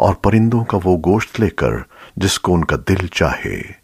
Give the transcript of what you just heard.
और परिंदों का वो गोश्त लेकर जिसको उनका दिल चाहे।